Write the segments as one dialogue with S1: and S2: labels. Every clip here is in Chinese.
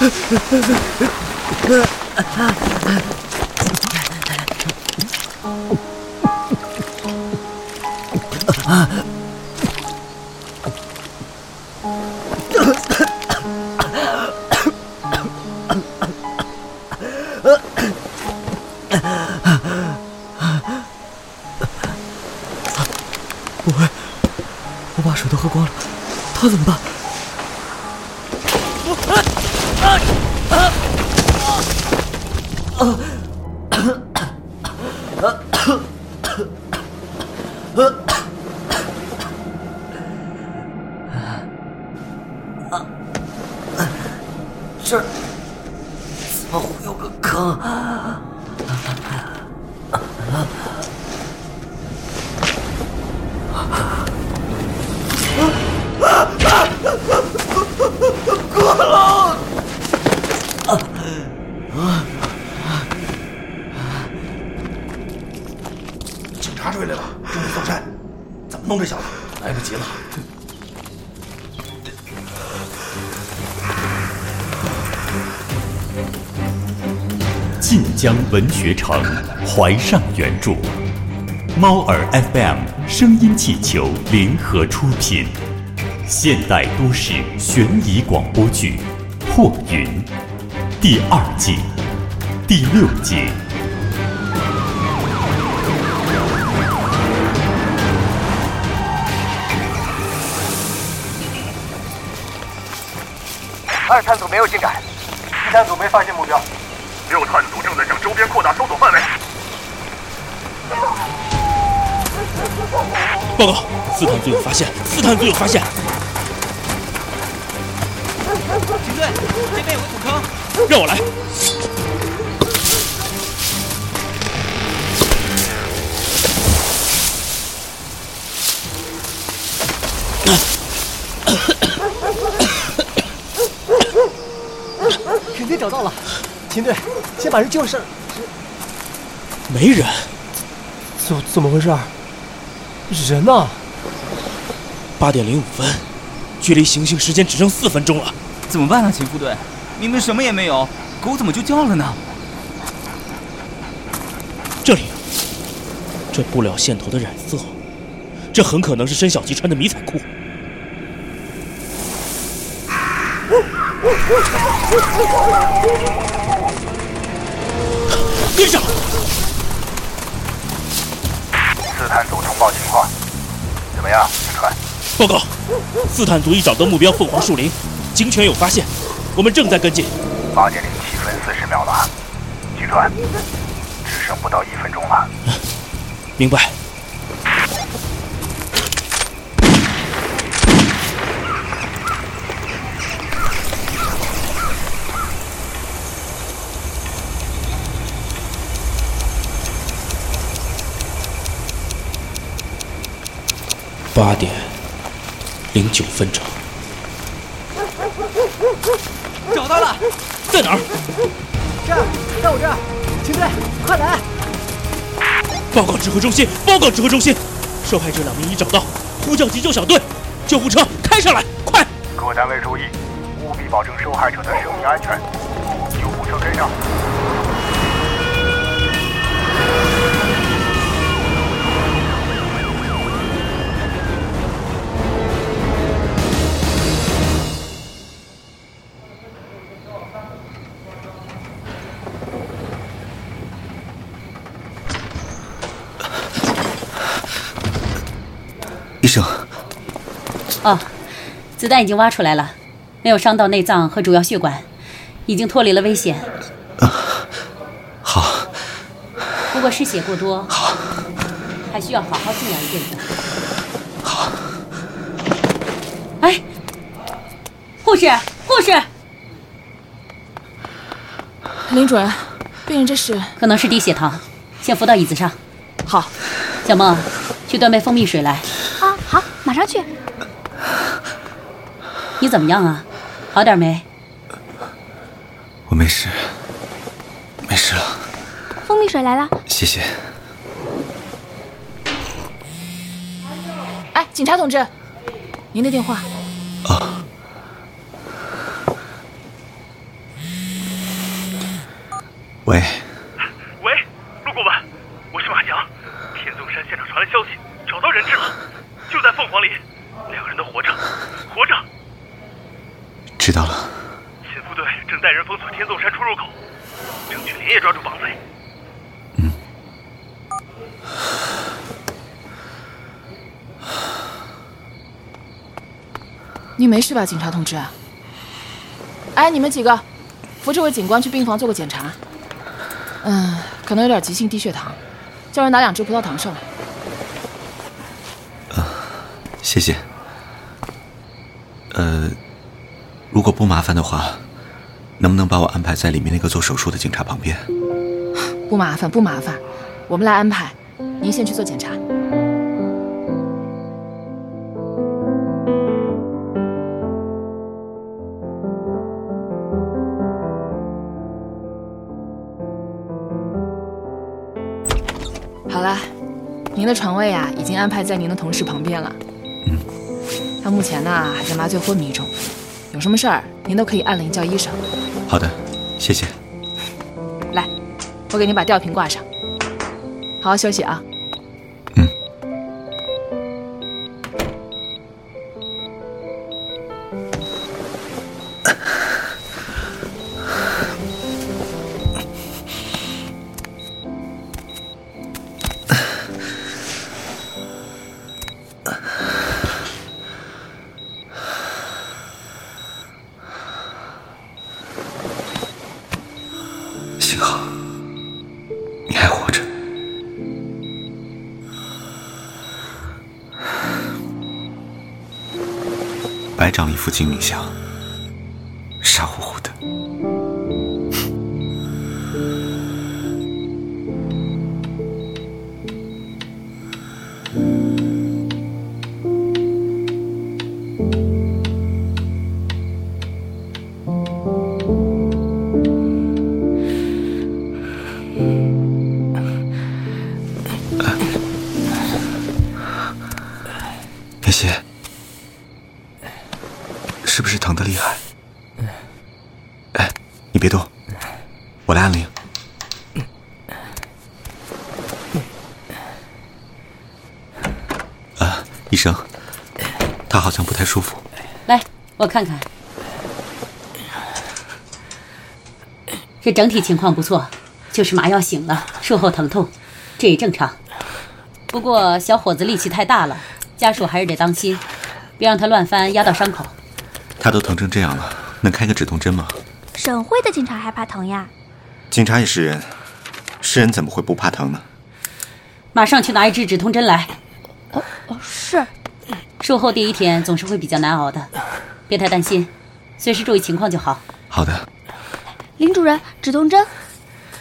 S1: 来？这
S2: 文学城，怀上原著，猫耳 FM 声音气球联合出品，现代都市悬疑广播剧《破云》第二季第六集。
S3: 二探组没有进展，一探组没发现目标。
S4: 六探组正在向周边扩大搜索范围。
S5: 报告，四探组有发现，四探组有发现。
S6: 警队，这边有个土坑，
S5: 让我来。
S3: 肯定找到了，秦队，先把人救上。
S5: 没人，
S3: 怎怎么回事？人呢？
S5: 八点零五分，距离行刑时间只剩四分钟了。
S6: 怎么办啊，秦副队？明明什么也没有，狗怎么就叫了呢？
S5: 这里，这布料线头的染色，这很可能是申小吉穿的迷彩裤。跟上！
S4: 四探组通报情况，怎么样，警川？
S5: 报告，四探组已找到目标凤凰树林，警犬有发现，我们正在跟进。
S4: 八点零七分四十秒了，警川，只剩不到一分钟了。
S5: 明白。八点零九分整，
S6: 找到了，
S5: 在哪儿？
S3: 这儿，在我这儿。秦队，快来！
S5: 报告指挥中心，报告指挥中心，受害者两名已找到，呼叫急救小队，救护车开上来，快！
S4: 各单位注意，务必保证受害者的生命安全。救护车跟上。
S7: 哦，子弹已经挖出来了，没有伤到内脏和主要血管，已经脱离了危险。
S1: 好，
S7: 不过失血过多，
S1: 好，
S7: 还需要好好静养一阵子。
S1: 好。
S7: 哎，护士，护士，
S8: 林主任，病人这是
S7: 可能是低血糖，先扶到椅子上。
S8: 好，
S7: 小梦，去端杯蜂蜜水来。
S8: 啊，好，马上去。
S7: 你怎么样啊？好点没？
S1: 我没事，没事了。
S8: 蜂蜜水来了。
S1: 谢谢。
S8: 哎，警察同志，您的电话。
S1: 啊。喂。
S4: 喂，路过吧，我是马强。天纵山现场传来消息，找到人质了，就在凤凰里，两个人都活着，活着。
S1: 知道了。
S4: 巡抚队正带人封锁天纵山出入口，争取连夜抓住绑匪。
S1: 嗯。
S8: 你没事吧，警察同志？哎，你们几个，扶这位警官去病房做个检查。嗯，可能有点急性低血糖，叫人拿两支葡萄糖上来。
S1: 啊，谢谢。呃，如果不麻烦的话，能不能把我安排在里面那个做手术的警察旁边？
S8: 不麻烦，不麻烦，我们来安排。您先去做检查。的床位啊，已经安排在您的同事旁边了。
S1: 嗯。
S8: 他目前呢还在麻醉昏迷中，有什么事儿您都可以按铃叫医生。
S1: 好的，谢谢。
S8: 来，我给您把吊瓶挂上，好好休息啊。
S1: 你还活着。白长一副精明相，我
S7: 看看，这整体情况不错，就是麻药醒了，术后疼痛，这也正常。不过小伙子力气太大了。家属还是得当心，别让他乱翻压到伤口。
S1: 他都疼成这样了，能开个止痛针吗？
S9: 省会的警察还怕疼呀？
S1: 警察也是人，是人怎么会不怕疼呢？
S7: 马上去拿一支止痛针来。
S9: 哦哦，是。
S7: 术后第一天总是会比较难熬的，别太担心，随时注意情况就好。
S1: 好的。
S9: 林主任，止痛针。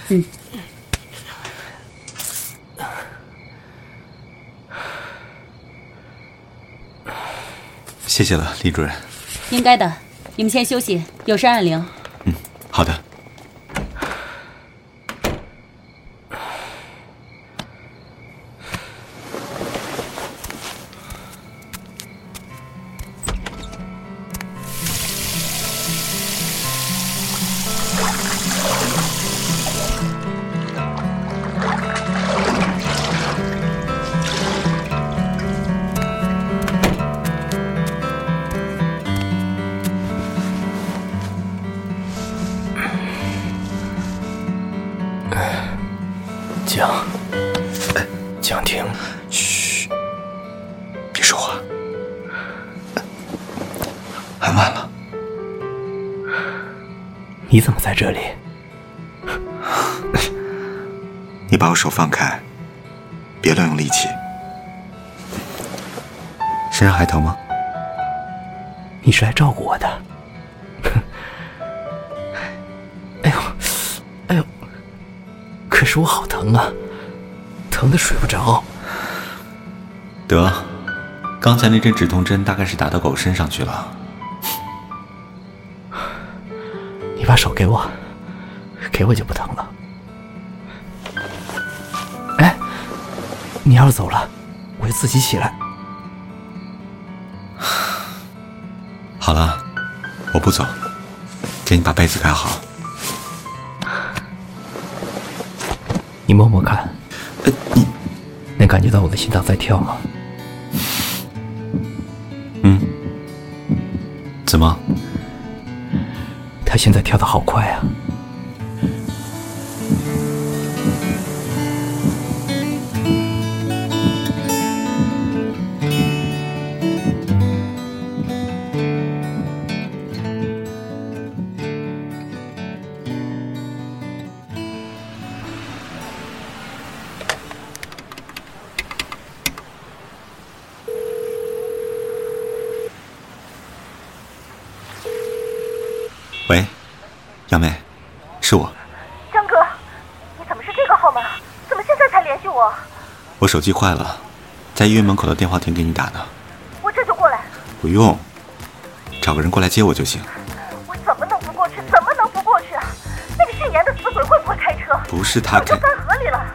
S7: 嗯。
S1: 谢谢了，李主任。
S7: 应该的，你们先休息，有事按铃。
S1: 嗯，好的。
S10: 你怎么在这里？
S1: 你把我手放开，别乱用力气。身上还疼吗？
S10: 你是来照顾我的。哎呦，哎呦！可是我好疼啊，疼的睡不着。
S1: 得，刚才那针止痛针大概是打到狗身上去了。
S10: 手给我。给我就不疼了。哎，你要是走了，我就自己起来。
S1: 好了，我不走，给你把被子盖好。
S10: 你摸摸看，
S1: 呃，你
S10: 能感觉到我的心脏在跳吗？
S1: 嗯，怎么？
S10: 现在跳得好快啊！
S1: 手机坏了，在医院门口的电话亭给你打呢。
S11: 我这就过来。
S1: 不用，找个人过来接我就行。
S11: 我怎么能不过去？怎么能不过去啊？那个姓严的死鬼会不会开车？
S1: 不是他开。
S11: 掉三河里了。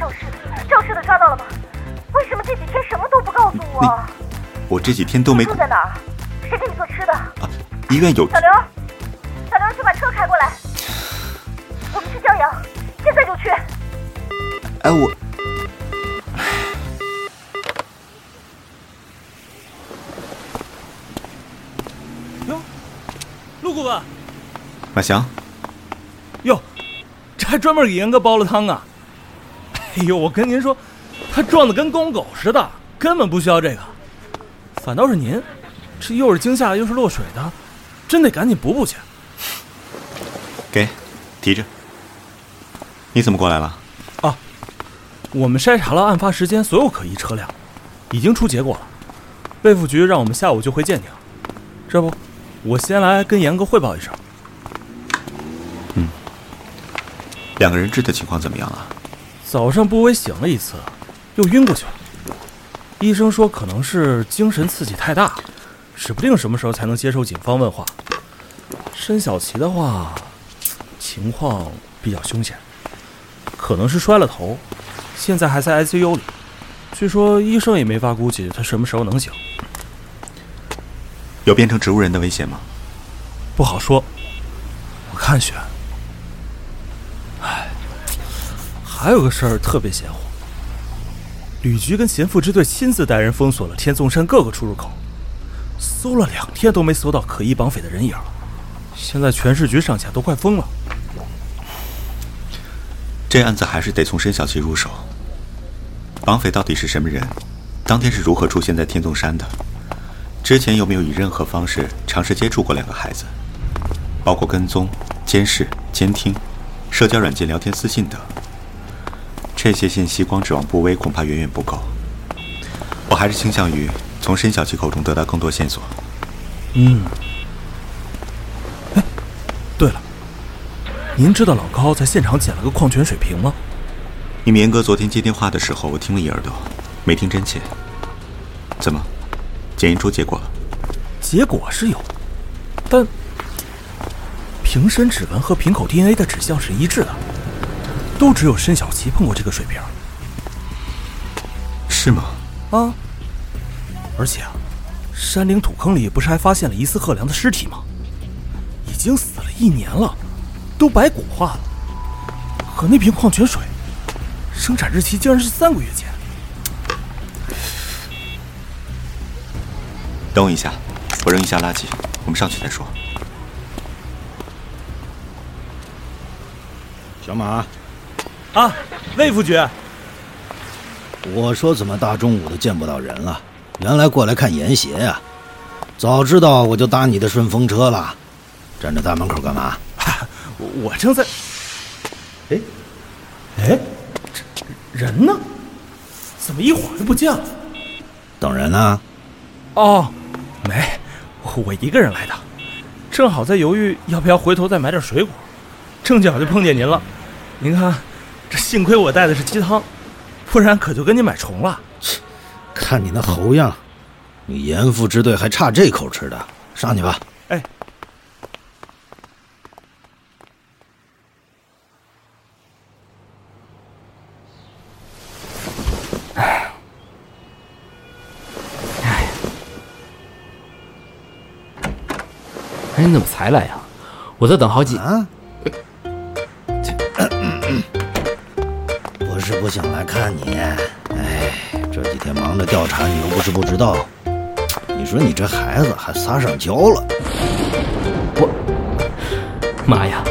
S11: 肇事的，肇事的抓到了吗？为什么这几天什么都不告诉我？
S1: 我这几天都没。
S11: 住在哪儿？谁给你做吃的？
S1: 啊，医院有。
S11: 小刘。小刘，去把车开过来。我们去江阳，现在就去。
S1: 哎，我。马翔。
S12: 哟，这还专门给严哥煲了汤啊！哎呦，我跟您说，他壮的跟公狗似的，根本不需要这个。反倒是您，这又是惊吓又是落水的，真得赶紧补补去。
S1: 给，提着。你怎么过来了？
S12: 啊，我们筛查了案发时间所有可疑车辆，已经出结果了。卫副局让我们下午就回鉴定。这不，我先来跟严哥汇报一声。
S1: 嗯，两个人质的情况怎么样了？
S12: 早上不危醒了一次，又晕过去了。医生说可能是精神刺激太大，指不定什么时候才能接受警方问话。申小琪的话。情况比较凶险，可能是摔了头，现在还在 ICU 里。据说医生也没法估计他什么时候能醒。
S1: 有变成植物人的危险吗？
S12: 不好说，我看悬。还有个事儿特别邪乎，旅局跟贤妇支队亲自带人封锁了天纵山各个出入口，搜了两天都没搜到可疑绑匪的人影。现在全市局上下都快疯了。
S1: 这案子还是得从申小琪入手。绑匪到底是什么人？当天是如何出现在天纵山的？之前有没有以任何方式尝试接触过两个孩子？包括跟踪、监视、监听、社交软件聊天、私信等。这些信息光指望布威恐怕远远不够。我还是倾向于从申小琪口中得到更多线索。
S12: 嗯。哎，对了。您知道老高在现场捡了个矿泉水瓶吗？
S1: 你们严哥昨天接电话的时候，我听了一耳朵，没听真切。怎么，检验出结果了？
S12: 结果是有，但瓶身指纹和瓶口 DNA 的指向是一致的，都只有申小琪碰过这个水瓶。
S1: 是吗？
S12: 啊！而且啊，山岭土坑里不是还发现了疑似贺良的尸体吗？已经死了一年了。都白骨化了，可那瓶矿泉水，生产日期竟然是三个月前。
S1: 等我一下，我扔一下垃圾，我们上去再说。
S13: 小马，
S12: 啊，魏副局。
S13: 我说怎么大中午的见不到人了？原来过来看严邪呀！早知道我就搭你的顺风车了。站在大门口干嘛？
S12: 我正在，哎，哎，这人呢？怎么一会儿就不见了？
S13: 等人呢？
S12: 哦，没，我一个人来的，正好在犹豫要不要回头再买点水果，正巧就碰见您了。您看，这幸亏我带的是鸡汤，不然可就跟你买虫了。
S13: 切，看你那猴样，你严父支队还差这口吃的？上去吧。
S12: 哎，哎，哎，
S10: 你怎么才来呀？我都等好几。
S13: 是不想来看你，哎，这几天忙着调查，你又不是不知道。你说你这孩子还撒上娇了？
S10: 我，妈呀！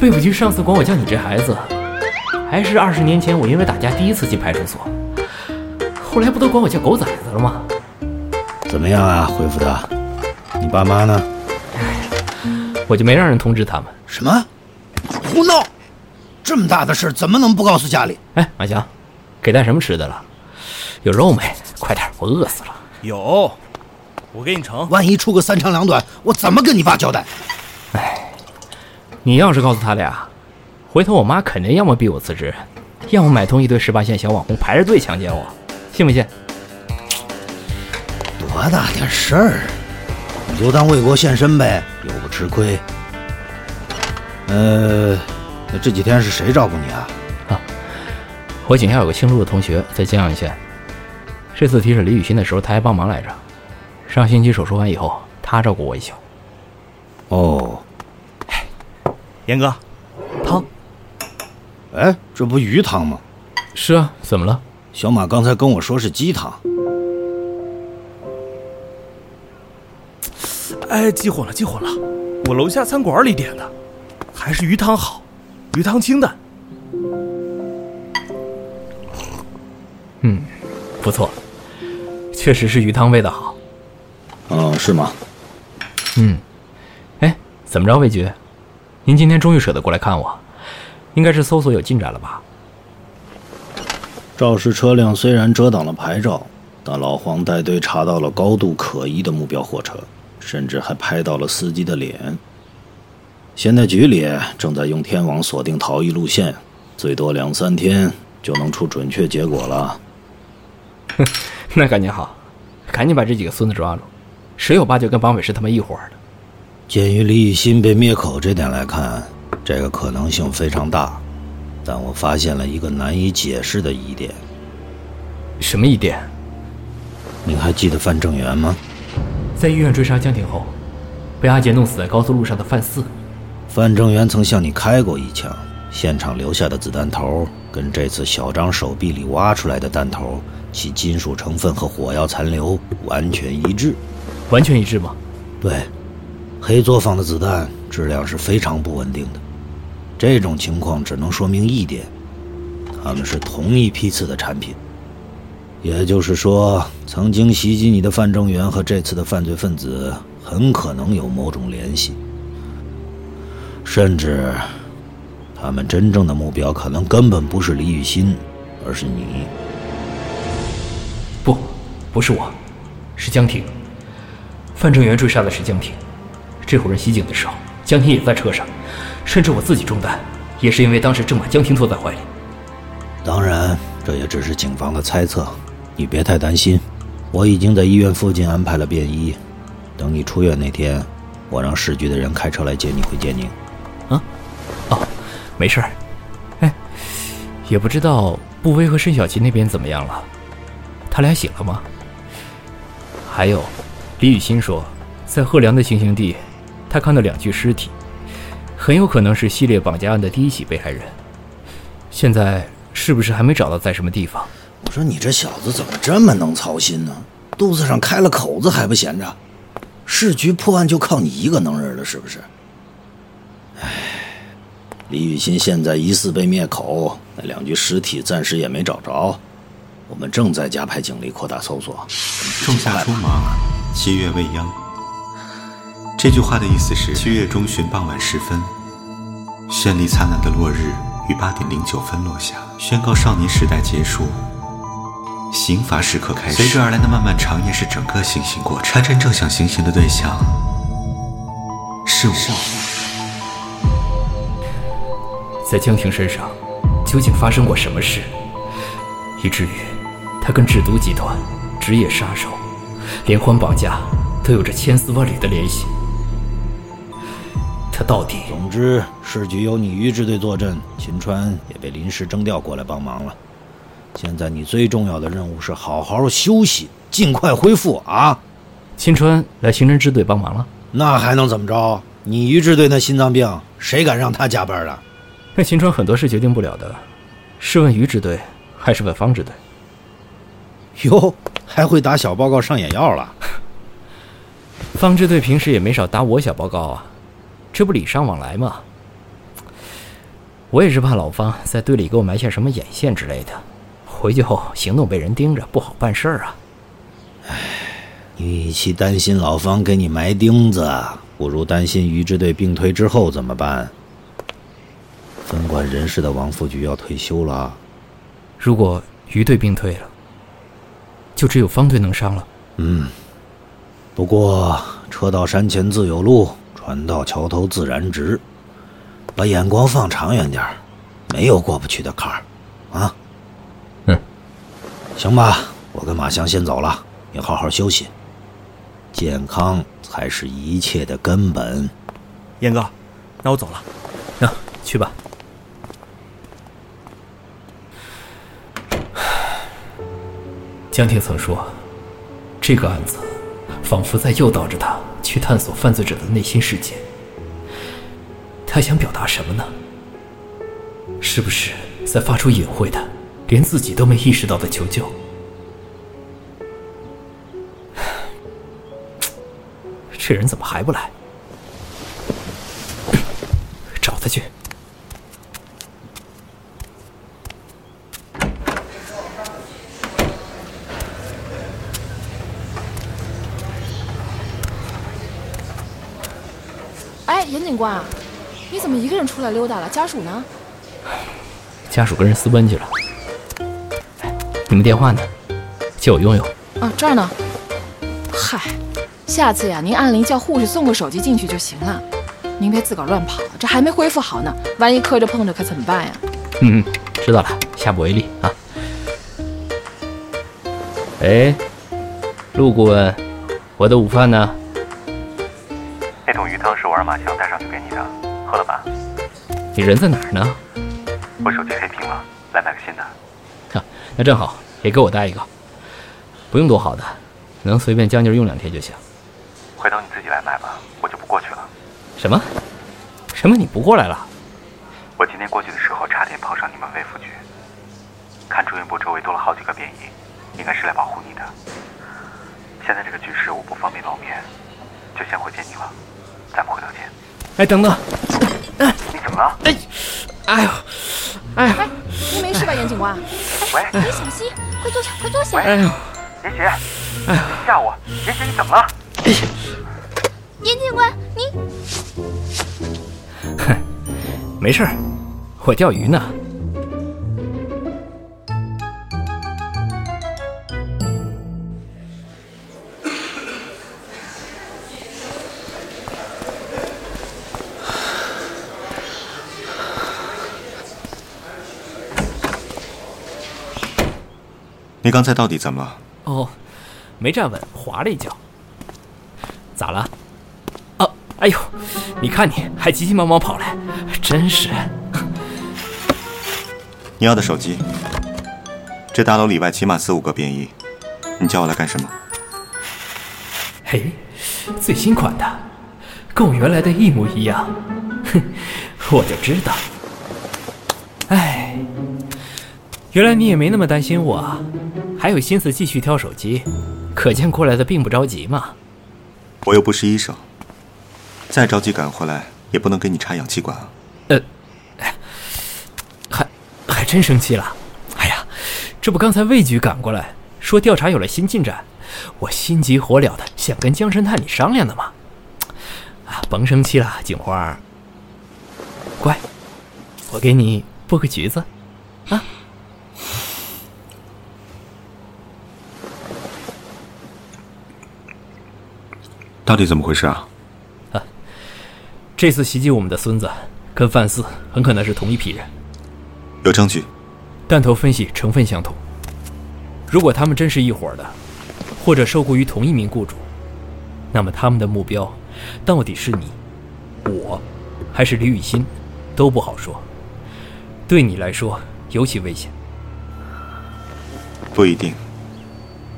S10: 魏府局上次管我叫你这孩子，还是二十年前我因为打架第一次进派出所。后来不都管我叫狗崽子了吗？
S13: 怎么样啊，恢复的？你爸妈呢？
S10: 我就没让人通知他们。
S13: 什么？胡闹！这么大的事怎么能不告诉家里？
S10: 哎，马强，给带什么吃的了？有肉没？快点，我饿死了。
S12: 有，我给你盛。
S13: 万一出个三长两短，我怎么跟你爸交代？
S10: 哎，你要是告诉他俩，回头我妈肯定要么逼我辞职，要么买通一堆十八线小网红排着队强奸我，信不信？
S13: 多大点事儿，你就当为国献身呗，又不吃亏。呃，那这几天是谁照顾你啊？
S10: 啊，我警校有个姓陆的同学在江阳县，这次提审李雨欣的时候，他还帮忙来着。上星期手术完以后，他照顾我一宿。
S13: 哦，
S12: 严哥，汤。
S13: 哎，这不鱼汤吗？
S10: 是啊，怎么了？
S13: 小马刚才跟我说是鸡汤。
S12: 哎，记混了，记混了，我楼下餐馆里点的，还是鱼汤好，鱼汤清淡。
S10: 嗯，不错，确实是鱼汤味道好。
S13: 哦，是吗？
S10: 嗯，哎，怎么着，魏局？您今天终于舍得过来看我，应该是搜索有进展了吧？
S13: 肇事车辆虽然遮挡了牌照，但老黄带队查到了高度可疑的目标货车，甚至还拍到了司机的脸。现在局里正在用天网锁定逃逸路线，最多两三天就能出准确结果了。
S10: 哼，那赶紧好，赶紧把这几个孙子抓住，十有八九跟绑匪是他们一伙的。
S13: 鉴于李雨欣被灭口这点来看，这个可能性非常大。但我发现了一个难以解释的疑点。
S10: 什么疑点？
S13: 你还记得范正元吗？
S10: 在医院追杀江婷后，被阿杰弄死在高速路上的范四。
S13: 范正元曾向你开过一枪，现场留下的子弹头跟这次小张手臂里挖出来的弹头，其金属成分和火药残留完全一致。
S10: 完全一致吗？
S13: 对，黑作坊的子弹质量是非常不稳定的。这种情况只能说明一点，他们是同一批次的产品。也就是说，曾经袭击你的范正元和这次的犯罪分子很可能有某种联系，甚至他们真正的目标可能根本不是李雨欣，而是你。
S10: 不，不是我，是江婷。范正元追杀的是江婷，这伙人袭警的时候，江婷也在车上。甚至我自己中弹，也是因为当时正把江婷拖在怀里。
S13: 当然，这也只是警方的猜测，你别太担心。我已经在医院附近安排了便衣，等你出院那天，我让市局的人开车来接你回建宁。
S10: 没事儿。哎，也不知道步威和申小琪那边怎么样了，他俩醒了吗？还有，李雨欣说，在贺良的行刑地，他看到两具尸体。很有可能是系列绑架案的第一起被害人。现在是不是还没找到在什么地方？
S13: 我说你这小子怎么这么能操心呢？肚子上开了口子还不闲着？市局破案就靠你一个能人了，是不是？李雨欣现在疑似被灭口，那两具尸体暂时也没找着。我们正在加派警力扩大搜索。
S1: 仲夏初芒，七月未央。这句话的意思是：七月中旬傍晚时分，绚丽灿烂的落日于八点零九分落下，宣告少年时代结束，刑罚时刻开始。随之而来的漫漫长夜是整个行刑过程。他真正想行刑的对象是我。
S10: 在江婷身上究竟发生过什么事，以至于她跟制毒集团、职业杀手、连环绑架都有着千丝万缕的联系？他到底……
S13: 总之，市局有你于支队坐镇，秦川也被临时征调过来帮忙了。现在你最重要的任务是好好休息，尽快恢复啊！
S10: 秦川来刑侦支队帮忙了。
S13: 那还能怎么着？你于支队那心脏病，谁敢让他加班啊？
S10: 那秦川很多事决定不了的，是问于支队还是问方支队？
S13: 哟，还会打小报告上眼药了？
S10: 方支队平时也没少打我小报告啊，这不礼尚往来吗？我也是怕老方在队里给我埋下什么眼线之类的，回去后行动被人盯着，不好办事儿啊。
S13: 唉，与其担心老方给你埋钉子，不如担心于支队病退之后怎么办。分管人事的王副局要退休了，
S10: 如果余队病退了，就只有方队能上了。
S13: 嗯，不过车到山前自有路，船到桥头自然直。把眼光放长远点没有过不去的坎儿，啊。
S10: 嗯，
S13: 行吧，我跟马翔先走了，你好好休息。健康才是一切的根本。
S12: 燕哥，那我走了。
S10: 那去吧。江婷曾说，这个案子仿佛在诱导着他去探索犯罪者的内心世界。他想表达什么呢？是不是在发出隐晦的、连自己都没意识到的求救？这人怎么还不来？找他去。
S8: 哎，严警官。你怎么一个人出来溜达了？家属呢？
S10: 家属跟人私奔去了。你们电话呢？借我用用。
S8: 啊，这儿呢。嗨，下次呀，您按铃叫护士送个手机进去就行了。您别自个儿乱跑，这还没恢复好呢，万一磕着碰着可怎么办呀？
S10: 嗯，知道了，下不为例啊。哎，陆顾问，我的午饭呢？
S1: 那桶鱼汤是我让马强带上去给你的。喝了吧？
S10: 你人在哪儿呢？
S1: 我手机黑屏了，来买个新的。
S10: 啊，那正好，也给我带一个。不用多好的，能随便将就用两天就行。
S1: 回头你自己来买吧，我就不过去了。
S10: 什么？什么？你不过来了？
S1: 我今天过去的时候，差点碰上你们卫福局。看住院部周围多了好几个便衣，应该是来保护你的。现在这个局势，我不方便露面，就先回见你了。咱们回头见。
S10: 哎，等等。
S1: 哎你怎么了？
S10: 哎，哎呦，哎呦，
S8: 您没事吧，严警官？
S1: 喂，
S9: 你小心，快坐下，快坐下。
S10: 哎呦，
S1: 严雪，哎呦，吓我！严雪，你怎么了？
S9: 哎严警官，你……
S10: 哼，没事我钓鱼呢。
S1: 你刚才到底怎么了？
S10: 哦，没站稳，滑了一跤。咋了？哦，哎呦，你看你还急急忙忙跑来，真是。
S1: 你要的手机。这大楼里外起码四五个便衣，你叫我来干什么？
S10: 嘿，最新款的，跟我原来的一模一样。哼，我就知道。哎，原来你也没那么担心我。还有心思继续挑手机，可见过来的并不着急嘛。
S1: 我又不是医生，再着急赶回来也不能给你插氧气管啊。
S10: 呃，还还真生气了。哎呀，这不刚才魏局赶过来，说调查有了新进展，我心急火燎的想跟江神探你商量的嘛。啊，甭生气了，警花。乖，我给你剥个橘子，啊。
S1: 到底怎么回事啊？
S10: 啊，这次袭击我们的孙子跟范四很可能是同一批人。
S1: 有证据？
S10: 弹头分析成分相同。如果他们真是一伙的，或者受雇于同一名雇主，那么他们的目标到底是你、我，还是李雨欣，都不好说。对你来说尤其危险。
S1: 不一定。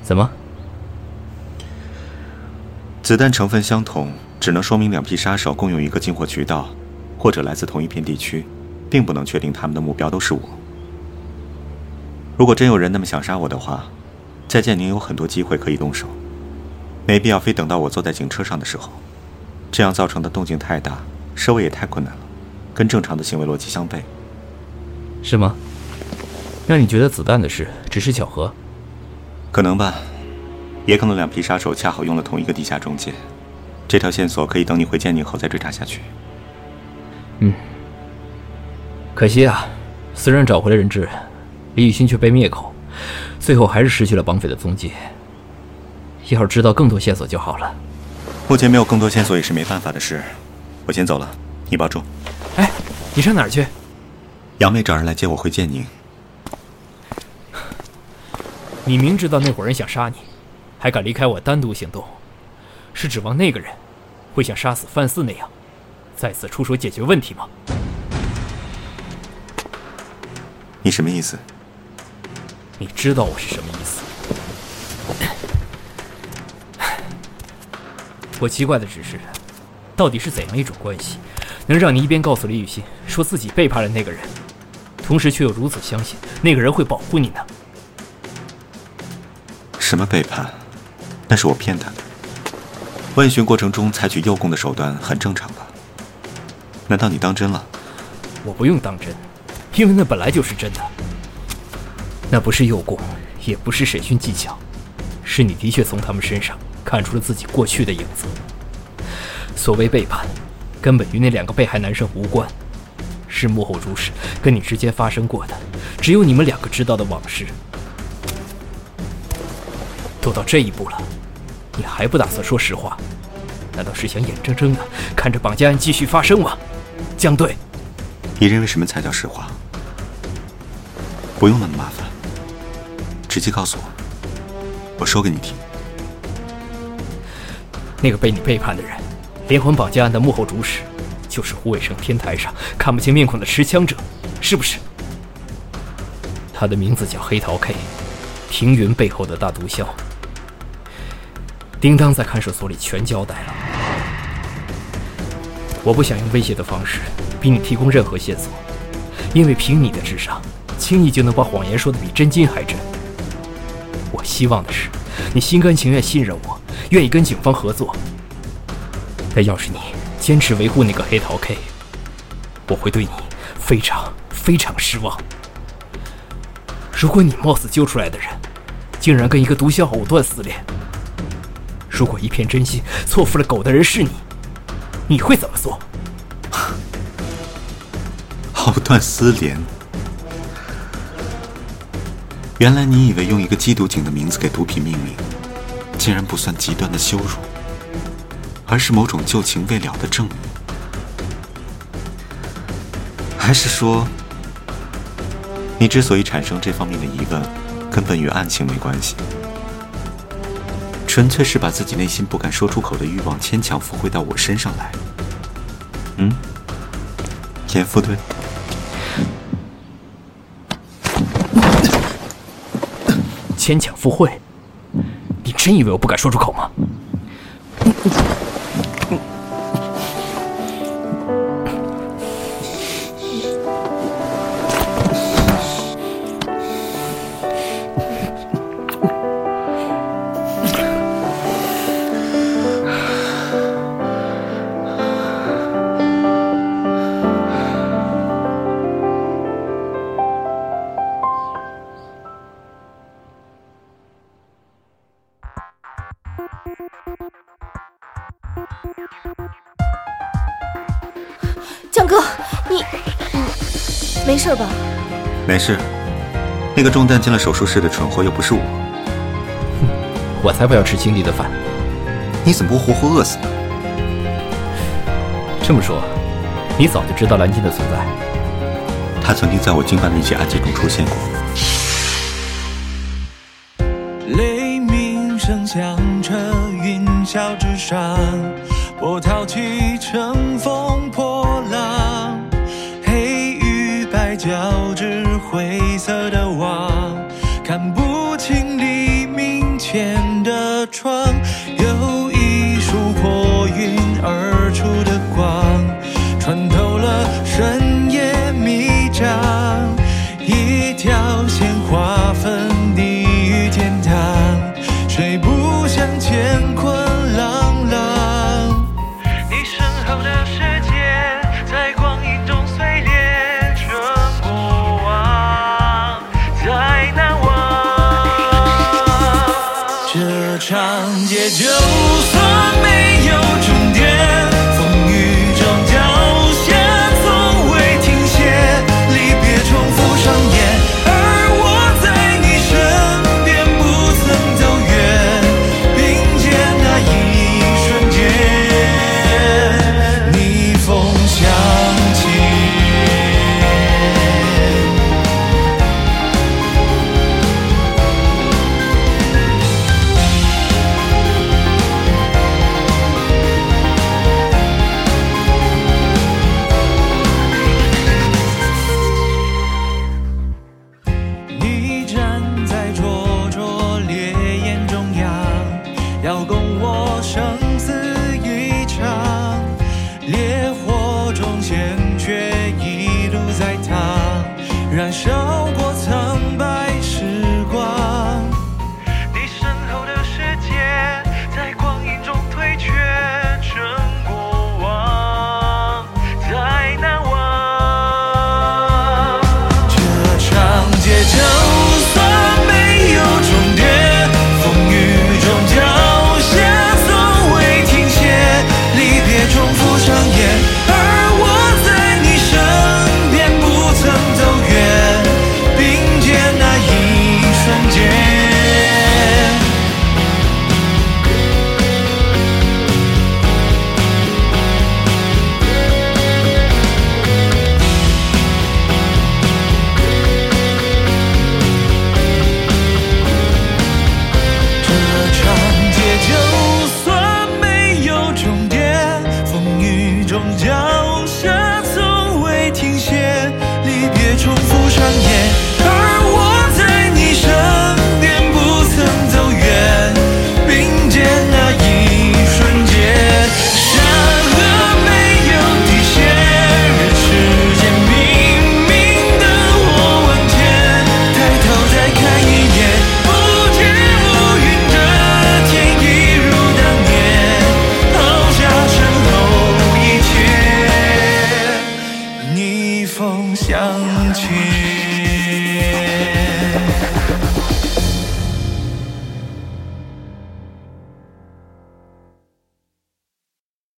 S10: 怎么？
S1: 子弹成分相同，只能说明两批杀手共用一个进货渠道，或者来自同一片地区，并不能确定他们的目标都是我。如果真有人那么想杀我的话，在建宁有很多机会可以动手，没必要非等到我坐在警车上的时候，这样造成的动静太大，收尾也太困难了，跟正常的行为逻辑相悖。
S10: 是吗？让你觉得子弹的事只是巧合？
S1: 可能吧，也可能两批杀手恰好用了同一个地下中介。这条线索可以等你回建宁后再追查下去。
S10: 嗯，可惜啊，虽然找回了人质，李雨欣却被灭口，最后还是失去了绑匪的踪迹。要是知道更多线索就好了。
S1: 目前没有更多线索也是没办法的事，我先走了，你保重。
S10: 哎，你上哪儿去？
S1: 杨梅找人来接我回建宁。
S10: 你明知道那伙人想杀你，还敢离开我单独行动，是指望那个人会像杀死范四那样，再次出手解决问题吗？
S1: 你什么意思？
S10: 你知道我是什么意思？我奇怪的只是，到底是怎样一种关系，能让你一边告诉李雨欣说自己背叛了那个人，同时却又如此相信那个人会保护你呢？
S1: 什么背叛？那是我骗他的。问询过程中采取诱供的手段很正常吧？难道你当真了？
S10: 我不用当真，因为那本来就是真的。那不是诱供，也不是审讯技巧，是你的确从他们身上看出了自己过去的影子。所谓背叛，根本与那两个被害男生无关，是幕后主使跟你之间发生过的，只有你们两个知道的往事。都到这一步了，你还不打算说实话？难道是想眼睁睁的看着绑架案继续发生吗？江队，
S1: 你认为什么才叫实话？不用那么麻烦，直接告诉我，我说给你听。
S10: 那个被你背叛的人，连环绑架案的幕后主使，就是胡伟生天台上看不清面孔的持枪者，是不是？他的名字叫黑桃 K，平云背后的大毒枭。叮当在看守所里全交代了。我不想用威胁的方式逼你提供任何线索，因为凭你的智商，轻易就能把谎言说得比真金还真。我希望的是，你心甘情愿信任我，愿意跟警方合作。但要是你坚持维护那个黑桃 K，我会对你非常非常失望。如果你冒死救出来的人，竟然跟一个毒枭藕断丝连，如果一片真心错付了狗的人是你，你会怎么做？
S1: 藕断丝连。原来你以为用一个缉毒警的名字给毒品命名，竟然不算极端的羞辱，而是某种旧情未了的证明？还是说，你之所以产生这方面的疑问，根本与案情没关系？纯粹是把自己内心不敢说出口的欲望牵强附会到我身上来。嗯，严副队。
S10: 牵强附会？你真以为我不敢说出口吗？
S9: 事吧？
S1: 没事。那个中弹进了手术室的蠢货又不是我。
S10: 哼，我才不要吃经理的饭。
S1: 你怎么不活活饿死呢？
S10: 这么说，你早就知道蓝鲸的存在？
S1: 他曾经在我经办的一起案件中出现过。
S14: 雷鸣声响彻云霄之